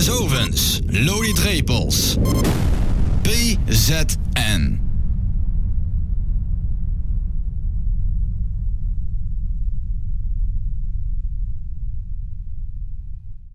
Dennis Ovens, Lodi Drepels. PZN.